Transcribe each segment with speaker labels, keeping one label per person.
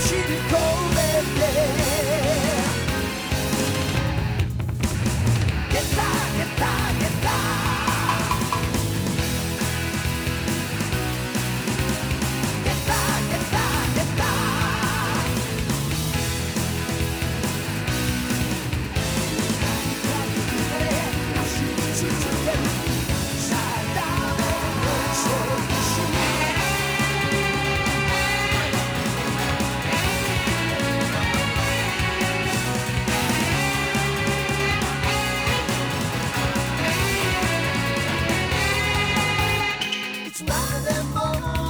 Speaker 1: she to them all.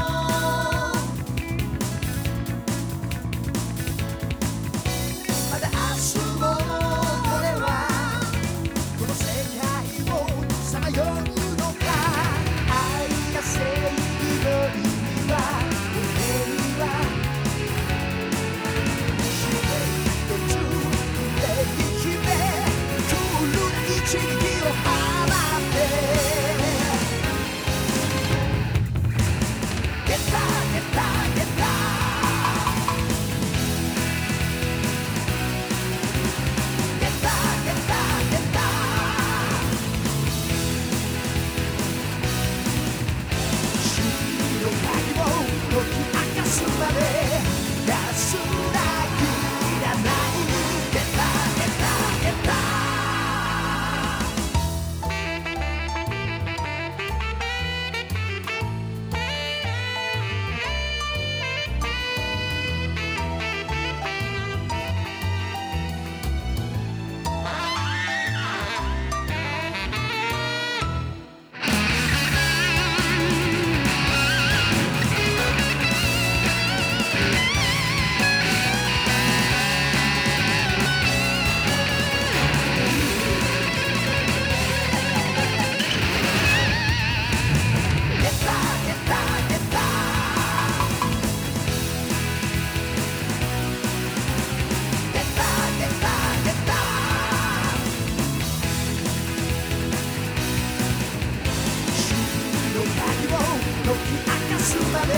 Speaker 1: 明かすまで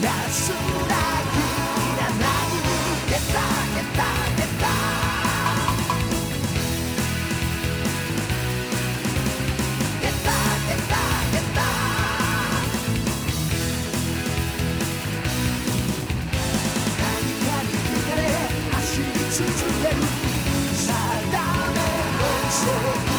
Speaker 1: なすら切らないゲタゲタゲたゲタゲタゲたカリカリ浮かれ走り続ける定めの世界